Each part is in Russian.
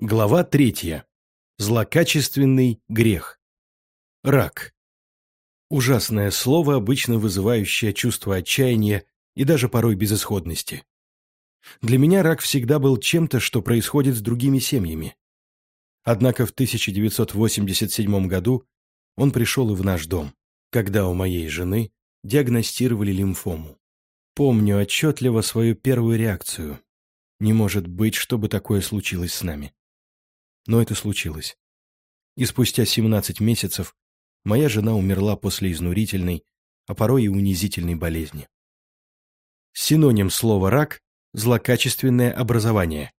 Глава третья. Злокачественный грех. Рак. Ужасное слово, обычно вызывающее чувство отчаяния и даже порой безысходности. Для меня рак всегда был чем-то, что происходит с другими семьями. Однако в 1987 году он пришел и в наш дом, когда у моей жены диагностировали лимфому. Помню отчетливо свою первую реакцию. Не может быть, чтобы такое случилось с нами. Но это случилось. И спустя 17 месяцев моя жена умерла после изнурительной, а порой и унизительной болезни. Синоним слова «рак» – злокачественное образование.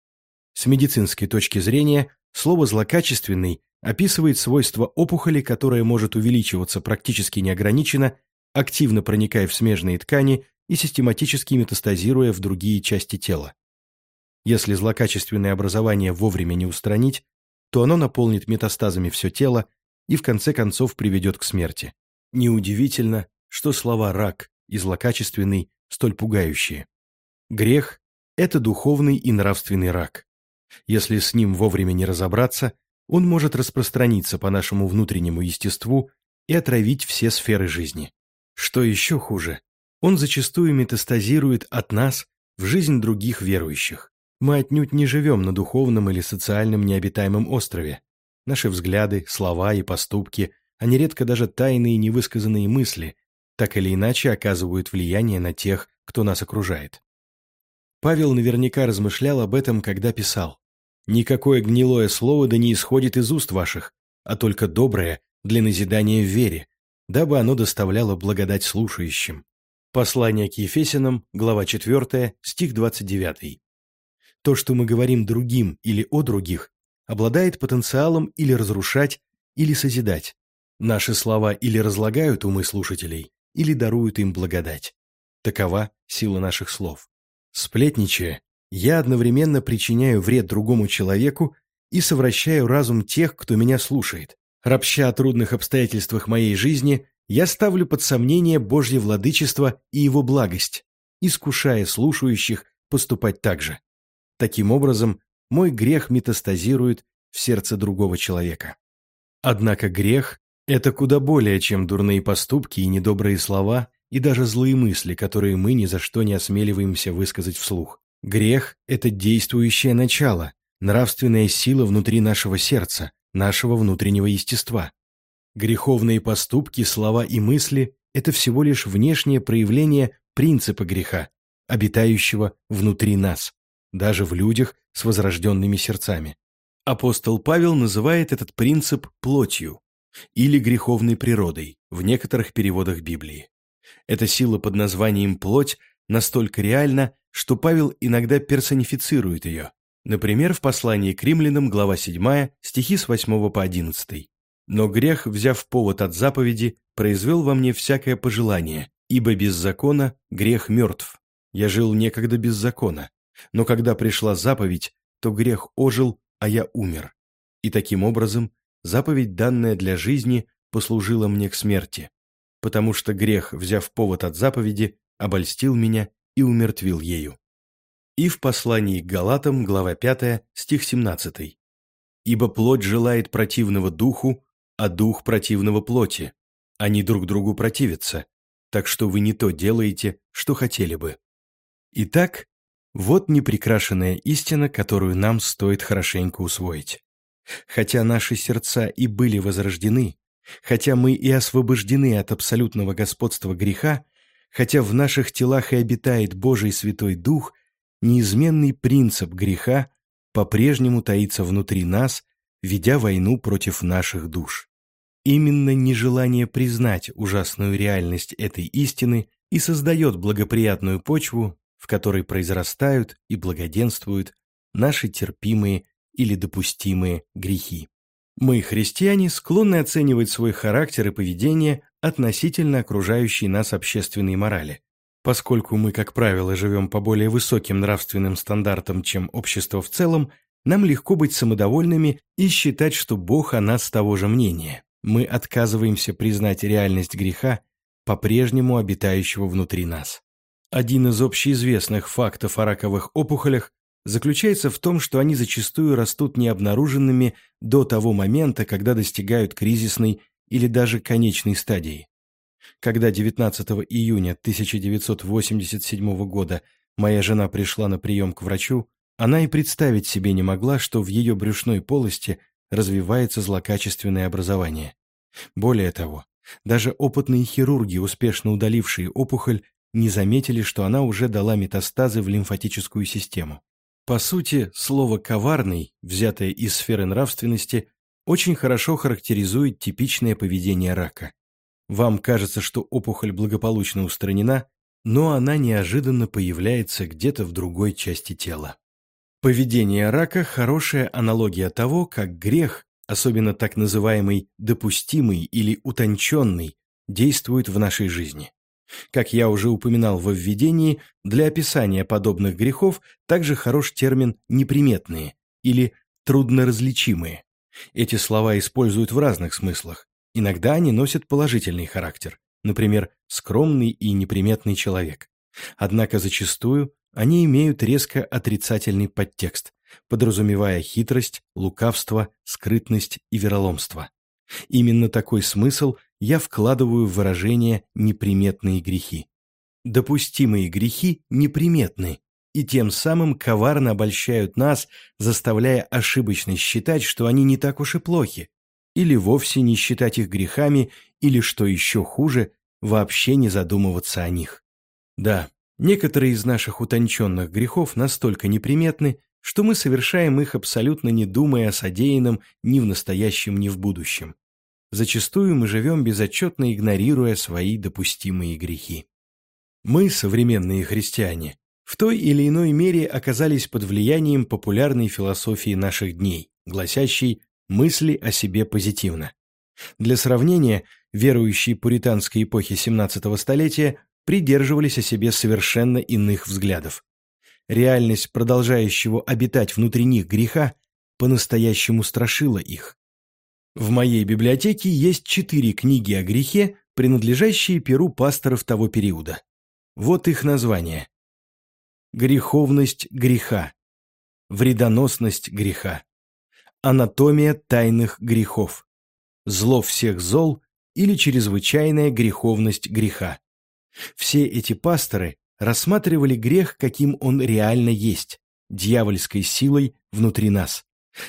С медицинской точки зрения, слово «злокачественный» описывает свойство опухоли, которая может увеличиваться практически неограниченно, активно проникая в смежные ткани и систематически метастазируя в другие части тела. Если злокачественное образование вовремя не устранить, то оно наполнит метастазами все тело и в конце концов приведет к смерти. Неудивительно, что слова «рак» и «злокачественный» столь пугающие. Грех – это духовный и нравственный рак. Если с ним вовремя не разобраться, он может распространиться по нашему внутреннему естеству и отравить все сферы жизни. Что еще хуже, он зачастую метастазирует от нас в жизнь других верующих. Мы отнюдь не живем на духовном или социальном необитаемом острове. Наши взгляды, слова и поступки, а нередко даже тайные невысказанные мысли, так или иначе оказывают влияние на тех, кто нас окружает. Павел наверняка размышлял об этом, когда писал «Никакое гнилое слово да не исходит из уст ваших, а только доброе для назидания в вере, дабы оно доставляло благодать слушающим». Послание к Ефесянам, глава 4, стих 29. То, что мы говорим другим или о других, обладает потенциалом или разрушать, или созидать. Наши слова или разлагают умы слушателей, или даруют им благодать. Такова сила наших слов. Сплетничая, я одновременно причиняю вред другому человеку и совращаю разум тех, кто меня слушает. Ропща о трудных обстоятельствах моей жизни, я ставлю под сомнение Божье владычество и его благость, искушая слушающих поступать так же. Таким образом, мой грех метастазирует в сердце другого человека. Однако грех – это куда более, чем дурные поступки и недобрые слова, и даже злые мысли, которые мы ни за что не осмеливаемся высказать вслух. Грех – это действующее начало, нравственная сила внутри нашего сердца, нашего внутреннего естества. Греховные поступки, слова и мысли – это всего лишь внешнее проявление принципа греха, обитающего внутри нас даже в людях с возрожденными сердцами. Апостол Павел называет этот принцип плотью или греховной природой в некоторых переводах Библии. Эта сила под названием плоть настолько реальна, что Павел иногда персонифицирует ее. Например, в послании к римлянам, глава 7, стихи с 8 по 11. «Но грех, взяв повод от заповеди, произвел во мне всякое пожелание, ибо без закона грех мертв. Я жил некогда без закона, но когда пришла заповедь, то грех ожил, а я умер. И таким образом заповедь, данная для жизни, послужила мне к смерти, потому что грех, взяв повод от заповеди, обольстил меня и умертвил ею. И в послании к Галатам, глава 5, стих 17. «Ибо плоть желает противного духу, а дух противного плоти. Они друг другу противятся, так что вы не то делаете, что хотели бы». Итак, вот непрекрашенная истина, которую нам стоит хорошенько усвоить. Хотя наши сердца и были возрождены, хотя мы и освобождены от абсолютного господства греха, хотя в наших телах и обитает Божий Святой Дух, неизменный принцип греха по-прежнему таится внутри нас, ведя войну против наших душ. Именно нежелание признать ужасную реальность этой истины и создает благоприятную почву в которой произрастают и благоденствуют наши терпимые или допустимые грехи. Мы, христиане, склонны оценивать свой характер и поведение относительно окружающей нас общественной морали. Поскольку мы, как правило, живем по более высоким нравственным стандартам, чем общество в целом, нам легко быть самодовольными и считать, что Бог о нас того же мнения. Мы отказываемся признать реальность греха, по-прежнему обитающего внутри нас. Один из общеизвестных фактов о раковых опухолях заключается в том, что они зачастую растут необнаруженными до того момента, когда достигают кризисной или даже конечной стадии. Когда 19 июня 1987 года моя жена пришла на прием к врачу, она и представить себе не могла, что в ее брюшной полости развивается злокачественное образование. Более того, даже опытные хирурги, успешно удалившие опухоль, не заметили, что она уже дала метастазы в лимфатическую систему. По сути, слово «коварный», взятое из сферы нравственности, очень хорошо характеризует типичное поведение рака. Вам кажется, что опухоль благополучно устранена, но она неожиданно появляется где-то в другой части тела. Поведение рака – хорошая аналогия того, как грех, особенно так называемый допустимый или утонченный, действует в нашей жизни. Как я уже упоминал во введении, для описания подобных грехов также хорош термин «неприметные» или «трудноразличимые». Эти слова используют в разных смыслах. Иногда они носят положительный характер, например, скромный и неприметный человек. Однако зачастую они имеют резко отрицательный подтекст, подразумевая хитрость, лукавство, скрытность и вероломство. Именно такой смысл я вкладываю в выражение «неприметные грехи». Допустимые грехи неприметны, и тем самым коварно обольщают нас, заставляя ошибочно считать, что они не так уж и плохи, или вовсе не считать их грехами, или, что еще хуже, вообще не задумываться о них. Да, некоторые из наших утонченных грехов настолько неприметны, что мы совершаем их абсолютно не думая о содеянном ни в настоящем, ни в будущем. Зачастую мы живем безотчетно игнорируя свои допустимые грехи. Мы, современные христиане, в той или иной мере оказались под влиянием популярной философии наших дней, гласящей «мысли о себе позитивно». Для сравнения, верующие пуританской эпохи 17 столетия придерживались о себе совершенно иных взглядов. Реальность продолжающего обитать внутри них греха по-настоящему страшила их. В моей библиотеке есть четыре книги о грехе, принадлежащие перу пасторов того периода. Вот их названия. Греховность греха. Вредоносность греха. Анатомия тайных грехов. Зло всех зол или чрезвычайная греховность греха. Все эти пасторы рассматривали грех, каким он реально есть, дьявольской силой внутри нас.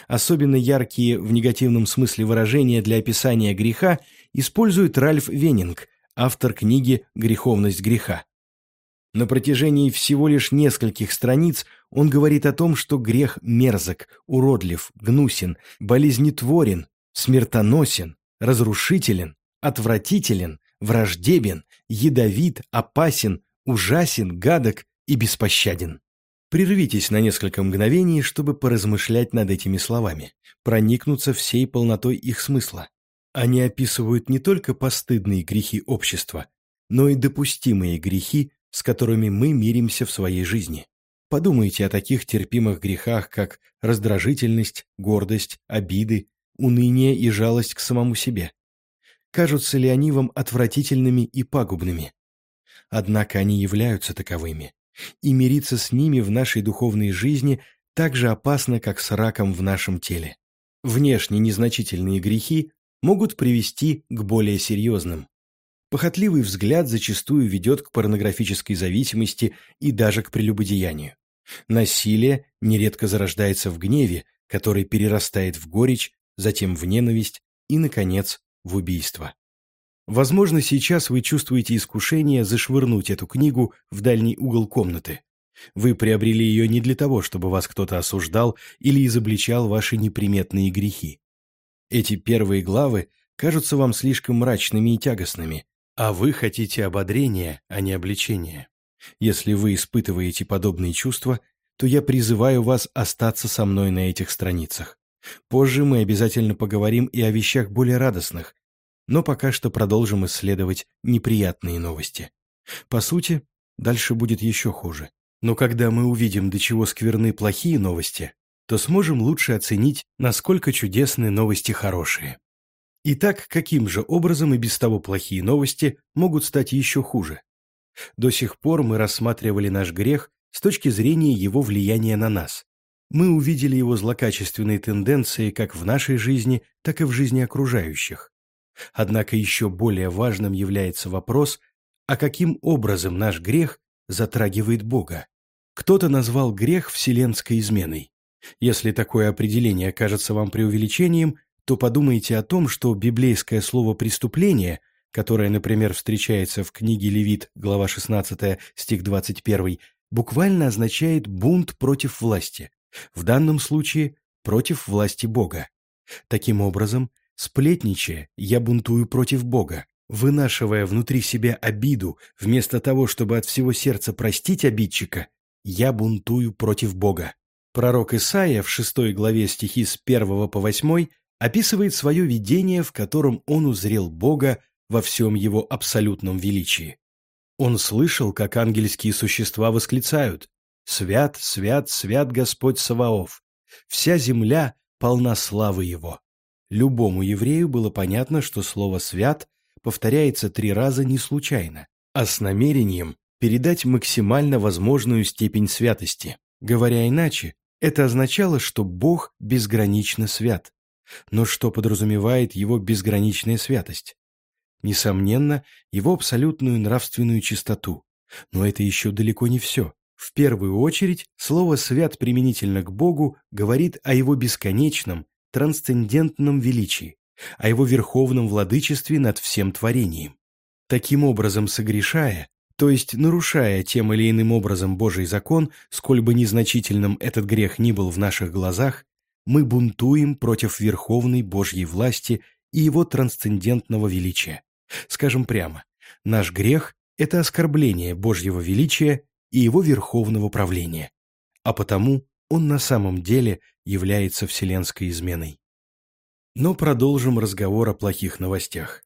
Особенно яркие в негативном смысле выражения для описания греха использует Ральф Венинг, автор книги «Греховность греха». На протяжении всего лишь нескольких страниц он говорит о том, что грех мерзок, уродлив, гнусен, болезнетворен, смертоносен, разрушителен, отвратителен, враждебен, ядовит, опасен, ужасен, гадок и беспощаден. Прервитесь на несколько мгновений, чтобы поразмышлять над этими словами, проникнуться всей полнотой их смысла. Они описывают не только постыдные грехи общества, но и допустимые грехи, с которыми мы миримся в своей жизни. Подумайте о таких терпимых грехах, как раздражительность, гордость, обиды, уныние и жалость к самому себе. Кажутся ли они вам отвратительными и пагубными? Однако они являются таковыми, и мириться с ними в нашей духовной жизни так же опасно, как с раком в нашем теле. Внешне незначительные грехи могут привести к более серьезным. Похотливый взгляд зачастую ведет к порнографической зависимости и даже к прелюбодеянию. Насилие нередко зарождается в гневе, который перерастает в горечь, затем в ненависть и, наконец, в убийство. Возможно, сейчас вы чувствуете искушение зашвырнуть эту книгу в дальний угол комнаты. Вы приобрели ее не для того, чтобы вас кто-то осуждал или изобличал ваши неприметные грехи. Эти первые главы кажутся вам слишком мрачными и тягостными, а вы хотите ободрения, а не обличения. Если вы испытываете подобные чувства, то я призываю вас остаться со мной на этих страницах. Позже мы обязательно поговорим и о вещах более радостных, но пока что продолжим исследовать неприятные новости. По сути, дальше будет еще хуже. Но когда мы увидим, до чего скверны плохие новости, то сможем лучше оценить, насколько чудесны новости хорошие. Итак, каким же образом и без того плохие новости могут стать еще хуже? До сих пор мы рассматривали наш грех с точки зрения его влияния на нас, мы увидели его злокачественные тенденции как в нашей жизни, так и в жизни окружающих. Однако еще более важным является вопрос, а каким образом наш грех затрагивает Бога. Кто-то назвал грех вселенской изменой. Если такое определение кажется вам преувеличением, то подумайте о том, что библейское слово «преступление», которое, например, встречается в книге Левит, глава 16, стих 21, буквально означает «бунт против власти», в данном случае против власти Бога. Таким образом, сплетничая, я бунтую против Бога, вынашивая внутри себя обиду, вместо того, чтобы от всего сердца простить обидчика, я бунтую против Бога. Пророк Исаия в шестой главе стихи с 1 по 8 описывает свое видение, в котором он узрел Бога во всем его абсолютном величии. Он слышал, как ангельские существа восклицают «Свят, свят, свят Господь Саваоф! Вся земля полна славы Его!» Любому еврею было понятно, что слово «свят» повторяется три раза не случайно, а с намерением передать максимально возможную степень святости. Говоря иначе, это означало, что Бог безгранично свят. Но что подразумевает его безграничная святость? Несомненно, его абсолютную нравственную чистоту. Но это еще далеко не все. В первую очередь, слово «свят» применительно к Богу говорит о его бесконечном, трансцендентном величии, о его верховном владычестве над всем творением. Таким образом, согрешая, то есть нарушая тем или иным образом Божий закон, сколь бы незначительным этот грех ни был в наших глазах, мы бунтуем против верховной Божьей власти и его трансцендентного величия. Скажем прямо, наш грех – это оскорбление Божьего величия и его верховного правления, а потому он на самом деле является вселенской изменой. Но продолжим разговор о плохих новостях.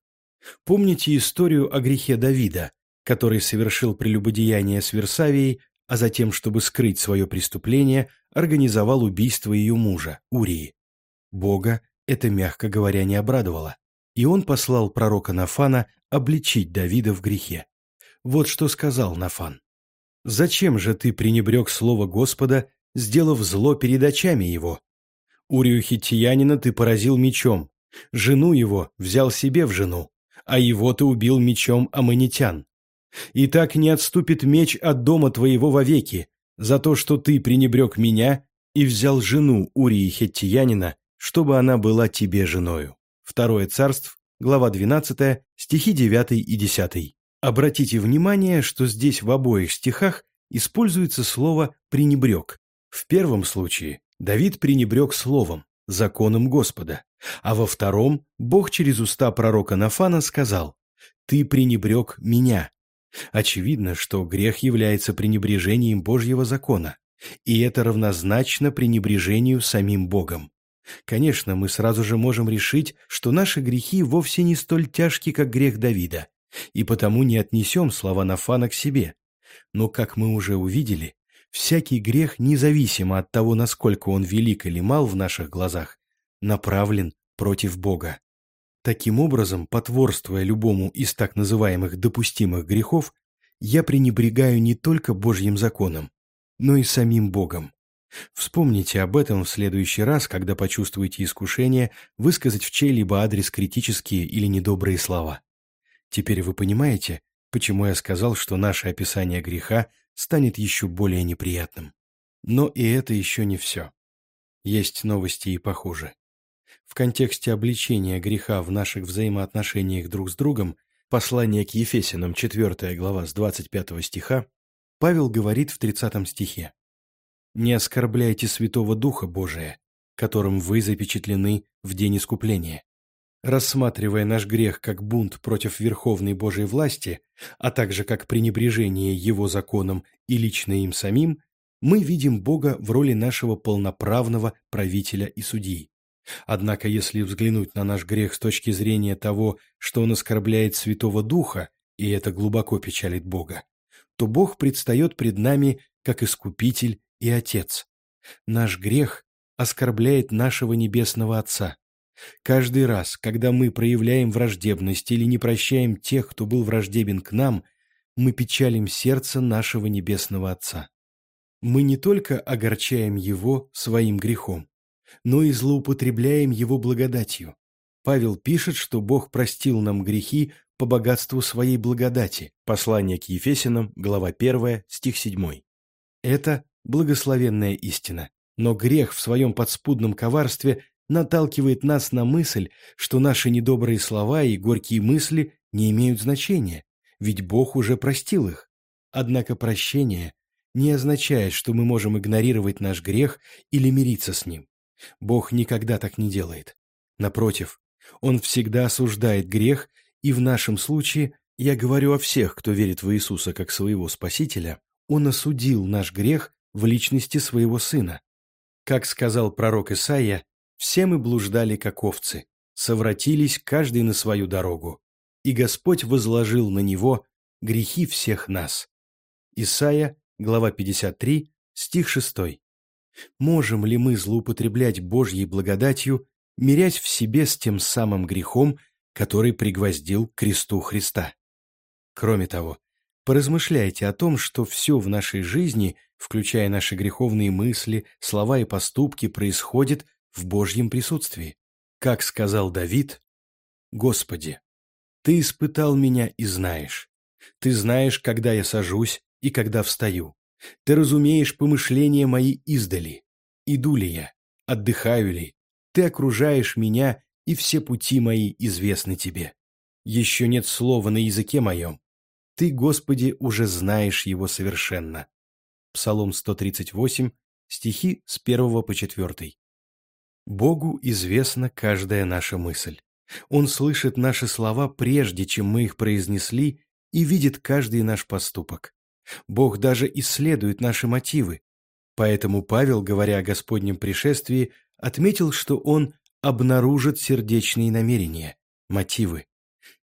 Помните историю о грехе Давида, который совершил прелюбодеяние с Версавией, а затем, чтобы скрыть свое преступление, организовал убийство ее мужа, Урии. Бога это, мягко говоря, не обрадовало, и он послал пророка Нафана обличить Давида в грехе. Вот что сказал Нафан. Зачем же ты пренебрег слово Господа, сделав зло перед очами его? Урию хиттиянина ты поразил мечом, жену его взял себе в жену, а его ты убил мечом аммонитян. И так не отступит меч от дома твоего вовеки, за то, что ты пренебрег меня и взял жену Урии хиттиянина, чтобы она была тебе женою. Второе царство, глава 12, стихи 9 и 10. Обратите внимание, что здесь в обоих стихах используется слово «пренебрег». В первом случае Давид пренебрег словом, законом Господа, а во втором Бог через уста пророка Нафана сказал «Ты пренебрег меня». Очевидно, что грех является пренебрежением Божьего закона, и это равнозначно пренебрежению самим Богом. Конечно, мы сразу же можем решить, что наши грехи вовсе не столь тяжки, как грех Давида, и потому не отнесем слова Нафана к себе. Но, как мы уже увидели, всякий грех, независимо от того, насколько он велик или мал в наших глазах, направлен против Бога. Таким образом, потворствуя любому из так называемых допустимых грехов, я пренебрегаю не только Божьим законом, но и самим Богом. Вспомните об этом в следующий раз, когда почувствуете искушение высказать в чей-либо адрес критические или недобрые слова. Теперь вы понимаете, почему я сказал, что наше описание греха станет еще более неприятным. Но и это еще не все. Есть новости и похуже. В контексте обличения греха в наших взаимоотношениях друг с другом послание к Ефесянам 4 глава с 25 стиха Павел говорит в 30 стихе «Не оскорбляйте Святого Духа Божия, которым вы запечатлены в день искупления рассматривая наш грех как бунт против верховной Божьей власти, а также как пренебрежение Его законом и лично им самим, мы видим Бога в роли нашего полноправного правителя и судьи. Однако, если взглянуть на наш грех с точки зрения того, что он оскорбляет Святого Духа, и это глубоко печалит Бога, то Бог предстает пред нами как Искупитель и Отец. Наш грех оскорбляет нашего Небесного Отца. Каждый раз, когда мы проявляем враждебность или не прощаем тех, кто был враждебен к нам, мы печалим сердце нашего Небесного Отца. мы не только огорчаем Его своим грехом, но и злоупотребляем Его благодатью. Павел пишет, что Бог простил нам грехи по богатству своей благодати. Послание к Ефесянам, глава 1, стих 7. Это благословенная истина. Но грех в своем подспудном коварстве наталкивает нас на мысль, что наши недобрые слова и горькие мысли не имеют значения, ведь Бог уже простил их. Однако прощение не означает, что мы можем игнорировать наш грех или мириться с ним. Бог никогда так не делает. Напротив, Он всегда осуждает грех, и в нашем случае, я говорю о всех, кто верит в Иисуса как своего Спасителя, Он осудил наш грех в личности своего Сына. Как сказал пророк Исаия, «Все мы блуждали, как овцы, совратились каждый на свою дорогу, и Господь возложил на него грехи всех нас». Исаия глава 53, стих 6. Можем ли мы злоупотреблять Божьей благодатью, мирясь в себе с тем самым грехом, который пригвоздил к кресту Христа? Кроме того, поразмышляйте о том, что все в нашей жизни, включая наши греховные мысли, слова и поступки, происходит в Божьем присутствии. Как сказал Давид, «Господи, Ты испытал меня и знаешь. Ты знаешь, когда я сажусь и когда встаю. Ты разумеешь помышления мои издали. Иду ли я? Отдыхаю ли? Ты окружаешь меня, и все пути мои известны тебе. Еще нет слова на языке моем. Ты, Господи, уже знаешь его совершенно. Псалом 138, стихи с 1 по 4. Богу известна каждая наша мысль. Он слышит наши слова прежде, чем мы их произнесли, и видит каждый наш поступок. Бог даже исследует наши мотивы. Поэтому Павел, говоря о Господнем пришествии, отметил, что он обнаружит сердечные намерения, мотивы.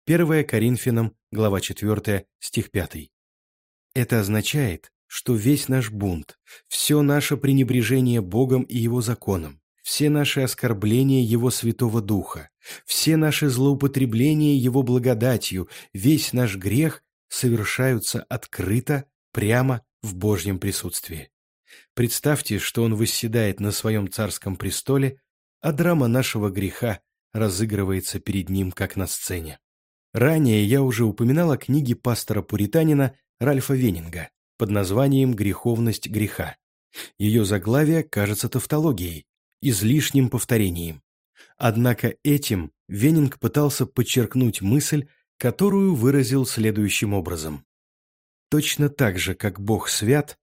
1 Коринфянам, глава 4, стих 5. Это означает, что весь наш бунт, все наше пренебрежение Богом и Его законом, все наши оскорбления Его Святого Духа, все наши злоупотребления Его благодатью, весь наш грех совершаются открыто, прямо в Божьем присутствии. Представьте, что Он восседает на своем царском престоле, а драма нашего греха разыгрывается перед Ним, как на сцене. Ранее я уже упоминал о книге пастора-пуританина Ральфа Венинга под названием «Греховность греха». Ее заглавие кажется тавтологией, излишним повторением. Однако этим Венинг пытался подчеркнуть мысль, которую выразил следующим образом. Точно так же, как Бог свят,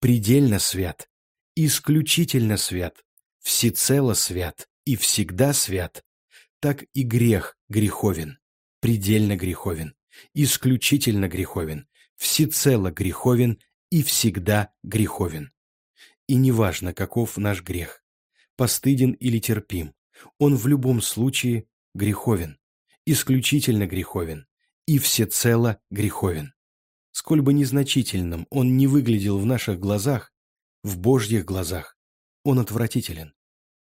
предельно свят, исключительно свят, всецело свят и всегда свят, так и грех греховен, предельно греховен, исключительно греховен, всецело греховен и всегда греховен. И неважно, каков наш грех, постыден или терпим, он в любом случае греховен исключительно греховен и всецело греховен. Сколь бы незначительным он не выглядел в наших глазах, в Божьих глазах, он отвратителен.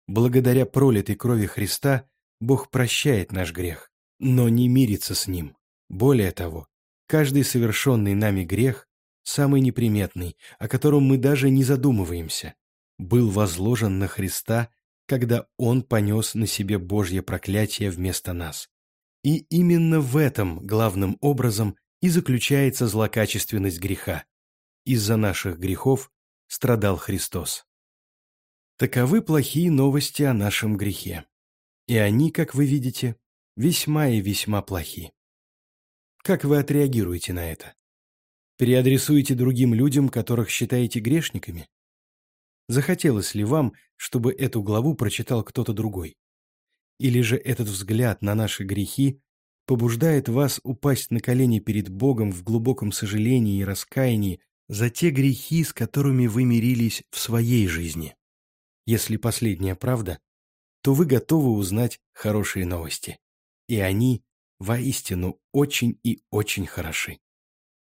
Благодаря пролитой крови Христа Бог прощает наш грех, но не мирится с ним. Более того, каждый совершенный нами грех, самый неприметный, о котором мы даже не задумываемся, был возложен на Христа, когда Он понес на себе Божье проклятие вместо нас. И именно в этом главным образом и заключается злокачественность греха. Из-за наших грехов страдал Христос. Таковы плохие новости о нашем грехе. И они, как вы видите, весьма и весьма плохи. Как вы отреагируете на это? Переадресуете другим людям, которых считаете грешниками? Захотелось ли вам, чтобы эту главу прочитал кто-то другой? Или же этот взгляд на наши грехи побуждает вас упасть на колени перед Богом в глубоком сожалении и раскаянии за те грехи, с которыми вы мирились в своей жизни? Если последняя правда, то вы готовы узнать хорошие новости. И они воистину очень и очень хороши.